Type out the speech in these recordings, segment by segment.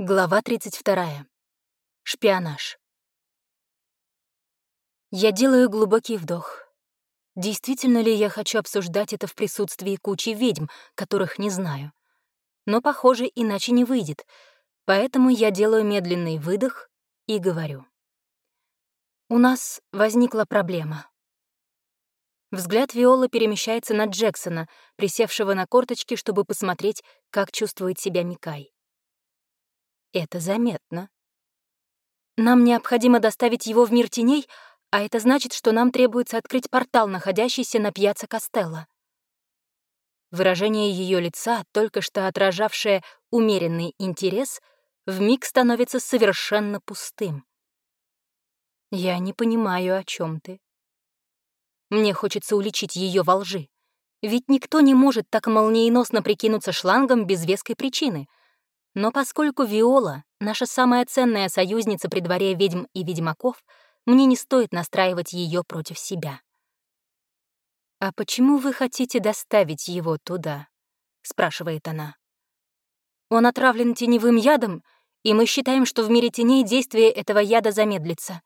Глава 32. Шпионаж. Я делаю глубокий вдох. Действительно ли я хочу обсуждать это в присутствии кучи ведьм, которых не знаю? Но, похоже, иначе не выйдет, поэтому я делаю медленный выдох и говорю. У нас возникла проблема. Взгляд Виолы перемещается на Джексона, присевшего на корточки, чтобы посмотреть, как чувствует себя Микай. Это заметно. Нам необходимо доставить его в мир теней, а это значит, что нам требуется открыть портал, находящийся на пьяце Костелло. Выражение ее лица, только что отражавшее умеренный интерес, вмиг становится совершенно пустым. Я не понимаю, о чем ты. Мне хочется уличить ее во лжи. Ведь никто не может так молниеносно прикинуться шлангом без веской причины — но поскольку Виола — наша самая ценная союзница при дворе ведьм и ведьмаков, мне не стоит настраивать ее против себя. «А почему вы хотите доставить его туда?» — спрашивает она. «Он отравлен теневым ядом, и мы считаем, что в мире теней действие этого яда замедлится».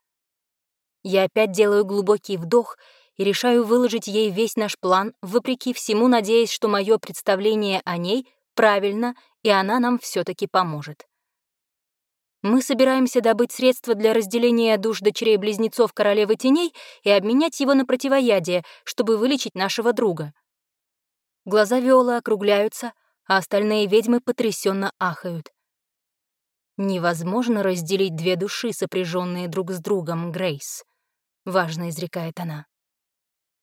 Я опять делаю глубокий вдох и решаю выложить ей весь наш план, вопреки всему надеясь, что мое представление о ней правильно и она нам все таки поможет. Мы собираемся добыть средства для разделения душ дочерей-близнецов королевы теней и обменять его на противоядие, чтобы вылечить нашего друга. Глаза Виолы округляются, а остальные ведьмы потрясенно ахают. «Невозможно разделить две души, сопряженные друг с другом, Грейс», — важно изрекает она.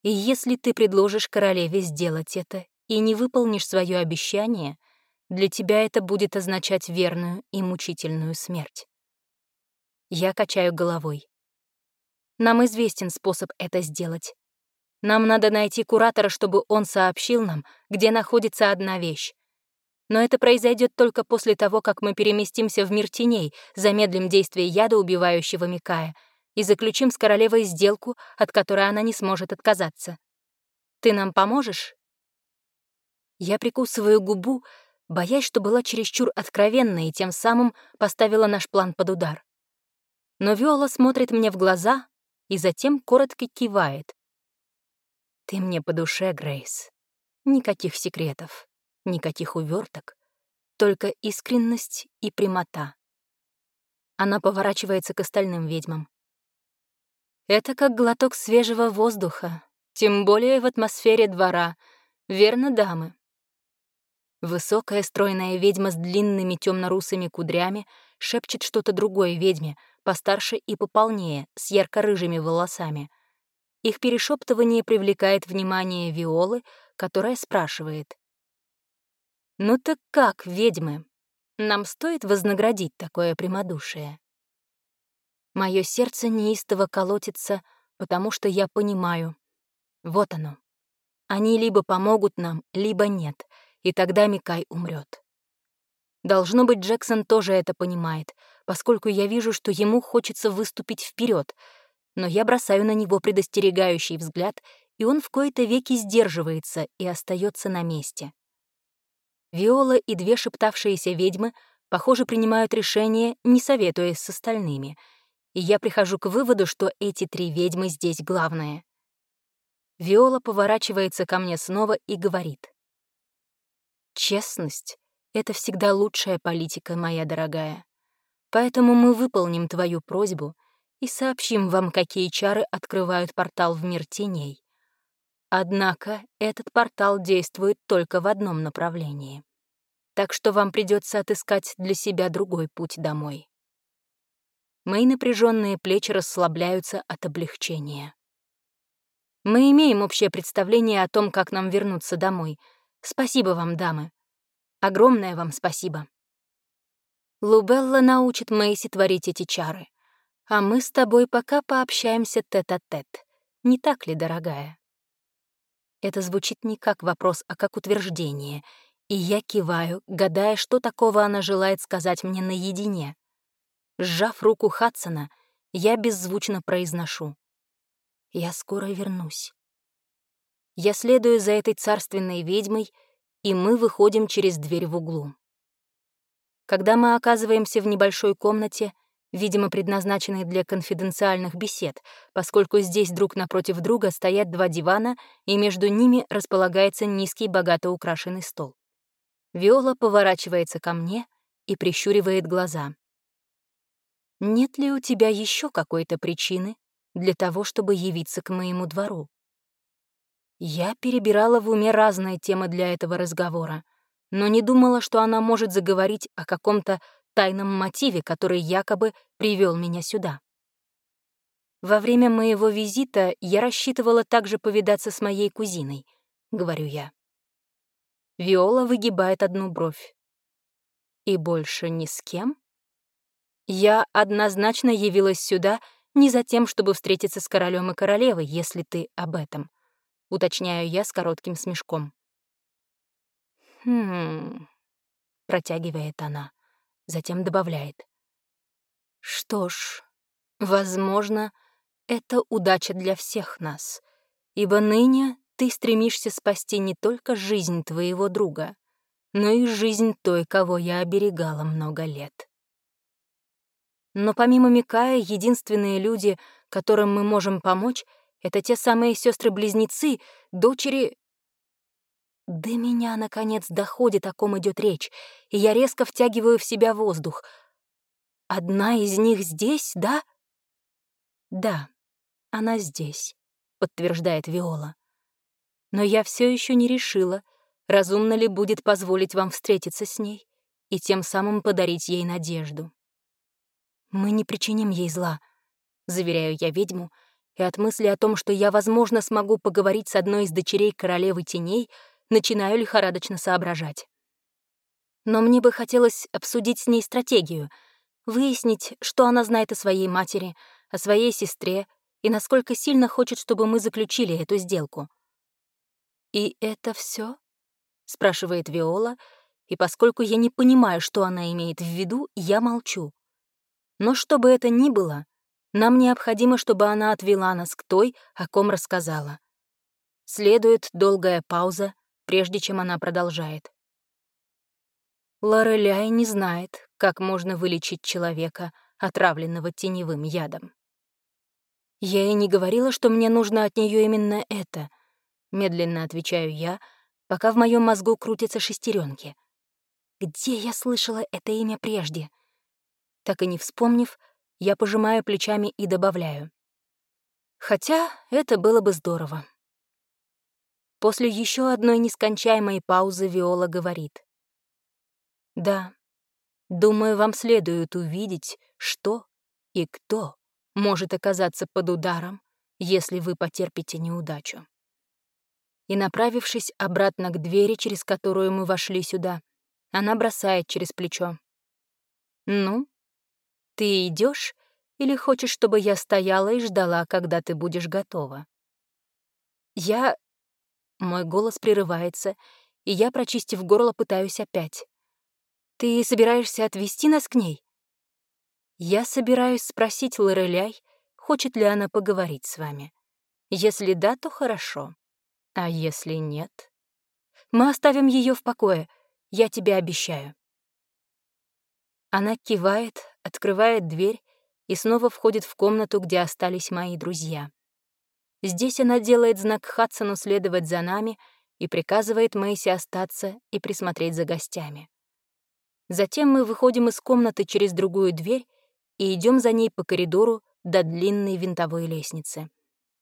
«И если ты предложишь королеве сделать это и не выполнишь свое обещание — для тебя это будет означать верную и мучительную смерть. Я качаю головой. Нам известен способ это сделать. Нам надо найти куратора, чтобы он сообщил нам, где находится одна вещь. Но это произойдет только после того, как мы переместимся в мир теней, замедлим действие яда, убивающего Микая, и заключим с королевой сделку, от которой она не сможет отказаться. Ты нам поможешь? Я прикусываю губу, боясь, что была чересчур откровенна и тем самым поставила наш план под удар. Но Виола смотрит мне в глаза и затем коротко кивает. «Ты мне по душе, Грейс. Никаких секретов, никаких уверток, только искренность и прямота». Она поворачивается к остальным ведьмам. «Это как глоток свежего воздуха, тем более в атмосфере двора, верно, дамы?» Высокая стройная ведьма с длинными темно-русыми кудрями шепчет что-то другой ведьме, постарше и пополнее, с ярко-рыжими волосами. Их перешептывание привлекает внимание Виолы, которая спрашивает. «Ну так как, ведьмы? Нам стоит вознаградить такое прямодушие?» Мое сердце неистово колотится, потому что я понимаю. Вот оно. Они либо помогут нам, либо нет — и тогда Микай умрет. Должно быть, Джексон тоже это понимает, поскольку я вижу, что ему хочется выступить вперед, но я бросаю на него предостерегающий взгляд, и он в кои-то веки сдерживается и остается на месте. Виола и две шептавшиеся ведьмы, похоже, принимают решение, не советуясь с остальными, и я прихожу к выводу, что эти три ведьмы здесь главное. Виола поворачивается ко мне снова и говорит. Честность — это всегда лучшая политика, моя дорогая. Поэтому мы выполним твою просьбу и сообщим вам, какие чары открывают портал в мир теней. Однако этот портал действует только в одном направлении. Так что вам придется отыскать для себя другой путь домой. Мои напряженные плечи расслабляются от облегчения. Мы имеем общее представление о том, как нам вернуться домой — Спасибо вам, дамы. Огромное вам спасибо. Лубелла научит Мэйси творить эти чары, а мы с тобой пока пообщаемся тет-а-тет. -тет. Не так ли, дорогая? Это звучит не как вопрос, а как утверждение, и я киваю, гадая, что такого она желает сказать мне наедине. Сжав руку Хадсона, я беззвучно произношу. «Я скоро вернусь». Я следую за этой царственной ведьмой, и мы выходим через дверь в углу. Когда мы оказываемся в небольшой комнате, видимо, предназначенной для конфиденциальных бесед, поскольку здесь друг напротив друга стоят два дивана, и между ними располагается низкий, богато украшенный стол. Виола поворачивается ко мне и прищуривает глаза. «Нет ли у тебя еще какой-то причины для того, чтобы явиться к моему двору?» Я перебирала в уме разные темы для этого разговора, но не думала, что она может заговорить о каком-то тайном мотиве, который якобы привел меня сюда. Во время моего визита я рассчитывала также повидаться с моей кузиной, говорю я. Виола выгибает одну бровь. И больше ни с кем? Я однозначно явилась сюда не за тем, чтобы встретиться с королем и королевой, если ты об этом уточняю я с коротким смешком. «Хм...» — протягивает она, затем добавляет. «Что ж, возможно, это удача для всех нас, ибо ныне ты стремишься спасти не только жизнь твоего друга, но и жизнь той, кого я оберегала много лет». Но помимо Микая, единственные люди, которым мы можем помочь — это те самые сестры близнецы дочери... До меня, наконец, доходит, о ком идет речь, и я резко втягиваю в себя воздух. Одна из них здесь, да? Да, она здесь, подтверждает Виола. Но я все еще не решила, разумно ли будет позволить вам встретиться с ней и тем самым подарить ей надежду. Мы не причиним ей зла, заверяю я ведьму, и от мысли о том, что я, возможно, смогу поговорить с одной из дочерей королевы теней, начинаю лихорадочно соображать. Но мне бы хотелось обсудить с ней стратегию, выяснить, что она знает о своей матери, о своей сестре и насколько сильно хочет, чтобы мы заключили эту сделку. «И это все? спрашивает Виола, и поскольку я не понимаю, что она имеет в виду, я молчу. Но что бы это ни было, нам необходимо, чтобы она отвела нас к той, о ком рассказала. Следует долгая пауза, прежде чем она продолжает. Лореляй не знает, как можно вылечить человека, отравленного теневым ядом. «Я и не говорила, что мне нужно от нее именно это», — медленно отвечаю я, пока в моем мозгу крутятся шестеренки. Где я слышала это имя прежде? Так и не вспомнив, я пожимаю плечами и добавляю. Хотя это было бы здорово. После еще одной нескончаемой паузы Виола говорит. «Да, думаю, вам следует увидеть, что и кто может оказаться под ударом, если вы потерпите неудачу». И, направившись обратно к двери, через которую мы вошли сюда, она бросает через плечо. «Ну, ты идешь или хочешь, чтобы я стояла и ждала, когда ты будешь готова? Я... Мой голос прерывается, и я, прочистив горло, пытаюсь опять. Ты собираешься отвезти нас к ней? Я собираюсь спросить Лореляй, хочет ли она поговорить с вами. Если да, то хорошо. А если нет? Мы оставим ее в покое, я тебе обещаю. Она кивает, открывает дверь и снова входит в комнату, где остались мои друзья. Здесь она делает знак Хадсону следовать за нами и приказывает Мэйси остаться и присмотреть за гостями. Затем мы выходим из комнаты через другую дверь и идем за ней по коридору до длинной винтовой лестницы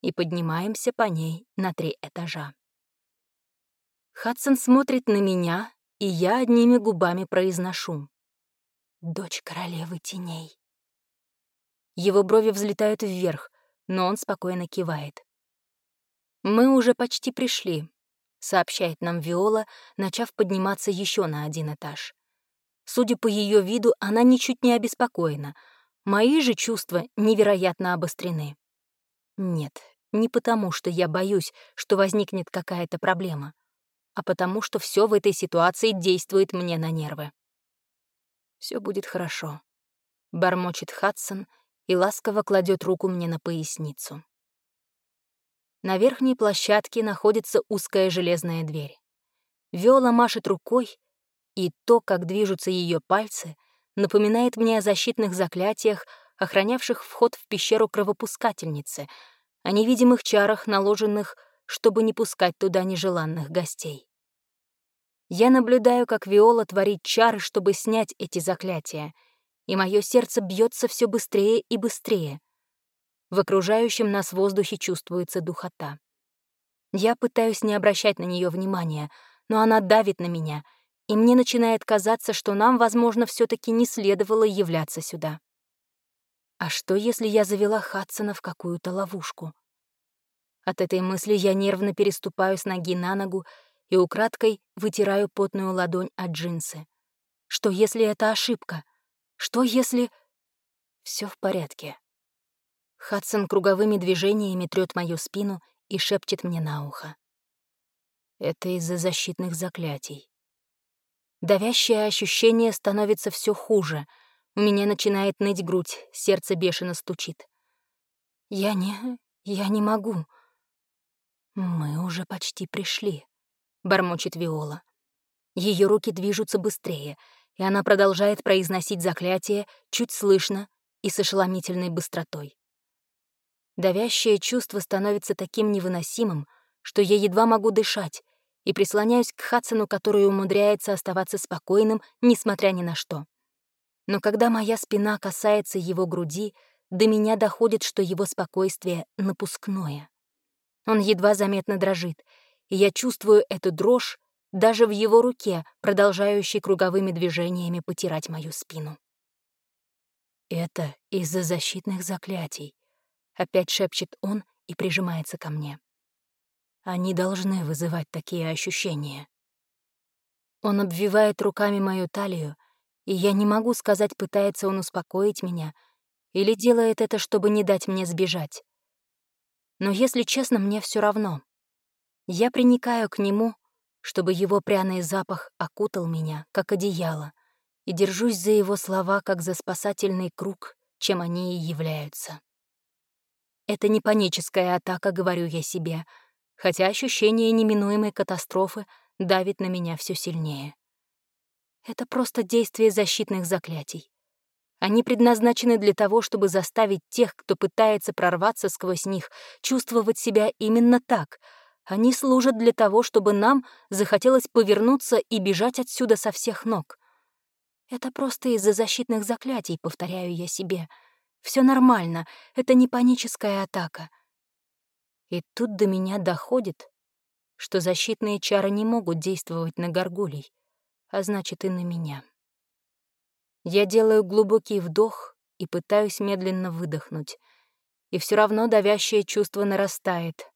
и поднимаемся по ней на три этажа. Хадсон смотрит на меня, и я одними губами произношу дочь королевы теней. Его брови взлетают вверх, но он спокойно кивает. «Мы уже почти пришли», — сообщает нам Виола, начав подниматься еще на один этаж. Судя по ее виду, она ничуть не обеспокоена. Мои же чувства невероятно обострены. Нет, не потому, что я боюсь, что возникнет какая-то проблема, а потому, что все в этой ситуации действует мне на нервы. Все будет хорошо», — бормочет Хадсон и ласково кладет руку мне на поясницу. На верхней площадке находится узкая железная дверь. Виола машет рукой, И то, как движутся ее пальцы, напоминает мне о защитных заклятиях, охранявших вход в пещеру кровопускательницы, о невидимых чарах, наложенных, чтобы не пускать туда нежеланных гостей. Я наблюдаю, как Виола творит чары, чтобы снять эти заклятия, и мое сердце бьется все быстрее и быстрее. В окружающем нас воздухе чувствуется духота. Я пытаюсь не обращать на нее внимания, но она давит на меня — и мне начинает казаться, что нам, возможно, все таки не следовало являться сюда. А что, если я завела Хадсона в какую-то ловушку? От этой мысли я нервно переступаю с ноги на ногу и украдкой вытираю потную ладонь от джинсы. Что, если это ошибка? Что, если... Все в порядке. Хадсон круговыми движениями трёт мою спину и шепчет мне на ухо. Это из-за защитных заклятий. Давящее ощущение становится все хуже. У меня начинает ныть грудь, сердце бешено стучит. Я не... я не могу. Мы уже почти пришли, — бормочет Виола. Ее руки движутся быстрее, и она продолжает произносить заклятие чуть слышно и с ошеломительной быстротой. Давящее чувство становится таким невыносимым, что я едва могу дышать, и прислоняюсь к Хадсону, который умудряется оставаться спокойным, несмотря ни на что. Но когда моя спина касается его груди, до меня доходит, что его спокойствие напускное. Он едва заметно дрожит, и я чувствую эту дрожь даже в его руке, продолжающей круговыми движениями потирать мою спину. «Это из-за защитных заклятий», — опять шепчет он и прижимается ко мне. Они должны вызывать такие ощущения. Он обвивает руками мою талию, и я не могу сказать, пытается он успокоить меня или делает это, чтобы не дать мне сбежать. Но, если честно, мне все равно. Я приникаю к нему, чтобы его пряный запах окутал меня, как одеяло, и держусь за его слова, как за спасательный круг, чем они и являются. Это не паническая атака, говорю я себе, — хотя ощущение неминуемой катастрофы давит на меня все сильнее. Это просто действие защитных заклятий. Они предназначены для того, чтобы заставить тех, кто пытается прорваться сквозь них, чувствовать себя именно так. Они служат для того, чтобы нам захотелось повернуться и бежать отсюда со всех ног. Это просто из-за защитных заклятий, повторяю я себе. Все нормально, это не паническая атака. И тут до меня доходит, что защитные чары не могут действовать на горгулей, а значит и на меня. Я делаю глубокий вдох и пытаюсь медленно выдохнуть, и все равно давящее чувство нарастает.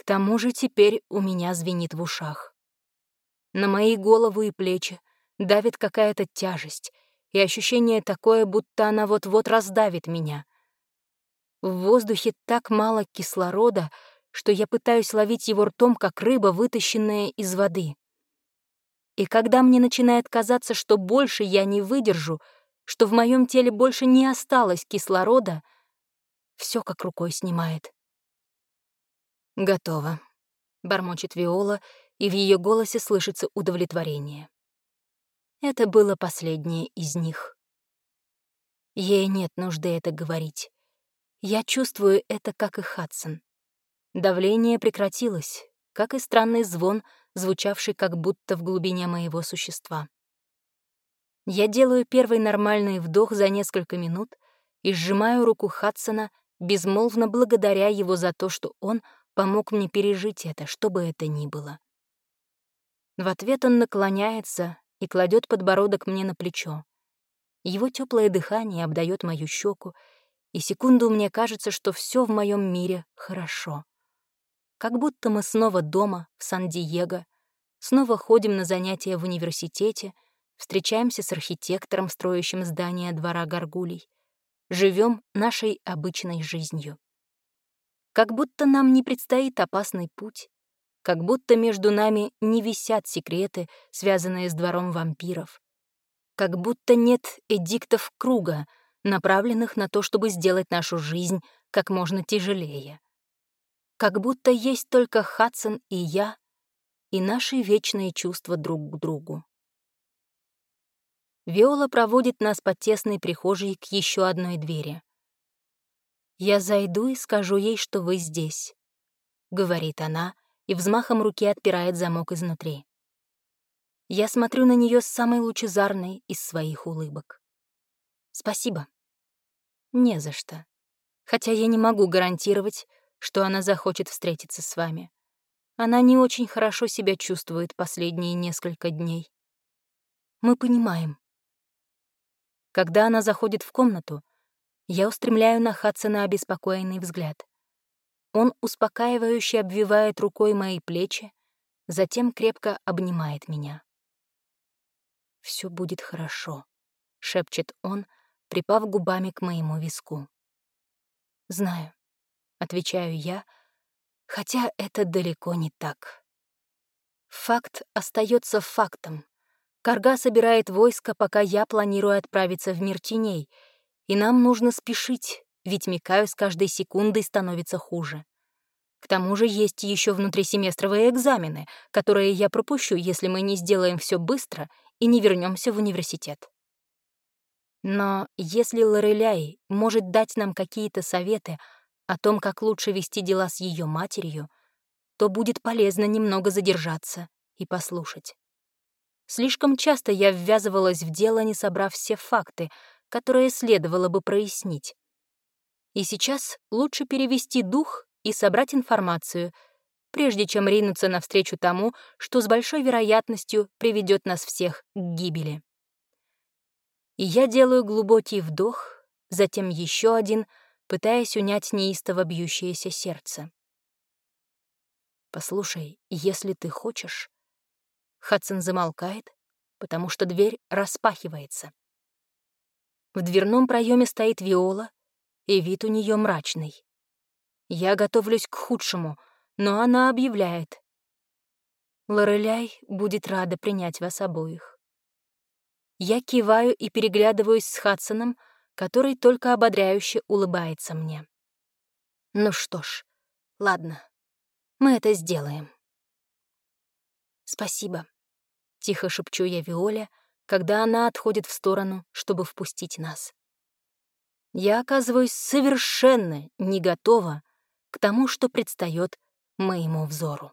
К тому же теперь у меня звенит в ушах. На мои голову и плечи давит какая-то тяжесть, и ощущение такое, будто она вот-вот раздавит меня. В воздухе так мало кислорода, что я пытаюсь ловить его ртом, как рыба, вытащенная из воды. И когда мне начинает казаться, что больше я не выдержу, что в моем теле больше не осталось кислорода, все как рукой снимает. «Готово», — бормочет Виола, и в ее голосе слышится удовлетворение. Это было последнее из них. Ей нет нужды это говорить. Я чувствую это, как и Хадсон. Давление прекратилось, как и странный звон, звучавший как будто в глубине моего существа. Я делаю первый нормальный вдох за несколько минут и сжимаю руку Хадсона, безмолвно благодаря его за то, что он помог мне пережить это, что бы это ни было. В ответ он наклоняется и кладет подбородок мне на плечо. Его теплое дыхание обдает мою щеку, и секунду мне кажется, что все в моем мире хорошо. Как будто мы снова дома, в Сан-Диего, снова ходим на занятия в университете, встречаемся с архитектором, строящим здание двора Горгулей, живем нашей обычной жизнью. Как будто нам не предстоит опасный путь, как будто между нами не висят секреты, связанные с двором вампиров, как будто нет эдиктов круга — направленных на то, чтобы сделать нашу жизнь как можно тяжелее. Как будто есть только Хадсон и я, и наши вечные чувства друг к другу. Виола проводит нас по тесной прихожей к еще одной двери. «Я зайду и скажу ей, что вы здесь», — говорит она и взмахом руки отпирает замок изнутри. Я смотрю на нее с самой лучезарной из своих улыбок. «Спасибо». «Не за что. Хотя я не могу гарантировать, что она захочет встретиться с вами. Она не очень хорошо себя чувствует последние несколько дней. Мы понимаем. Когда она заходит в комнату, я устремляю на Хадсона обеспокоенный взгляд. Он успокаивающе обвивает рукой мои плечи, затем крепко обнимает меня. Все будет хорошо», — шепчет он, припав губами к моему виску. «Знаю», — отвечаю я, хотя это далеко не так. Факт остается фактом. Карга собирает войско, пока я планирую отправиться в мир теней, и нам нужно спешить, ведь Микаю с каждой секундой становится хуже. К тому же есть еще внутрисеместровые экзамены, которые я пропущу, если мы не сделаем все быстро и не вернемся в университет. Но если Лореляй может дать нам какие-то советы о том, как лучше вести дела с ее матерью, то будет полезно немного задержаться и послушать. Слишком часто я ввязывалась в дело, не собрав все факты, которые следовало бы прояснить. И сейчас лучше перевести дух и собрать информацию, прежде чем ринуться навстречу тому, что с большой вероятностью приведет нас всех к гибели. И я делаю глубокий вдох, затем еще один, пытаясь унять неистово бьющееся сердце. «Послушай, если ты хочешь...» Хадсон замолкает, потому что дверь распахивается. В дверном проеме стоит Виола, и вид у нее мрачный. Я готовлюсь к худшему, но она объявляет. Лореляй будет рада принять вас обоих. Я киваю и переглядываюсь с Хадсоном, который только ободряюще улыбается мне. Ну что ж, ладно, мы это сделаем. Спасибо, — тихо шепчу я Виоле, когда она отходит в сторону, чтобы впустить нас. Я оказываюсь совершенно не готова к тому, что предстает моему взору.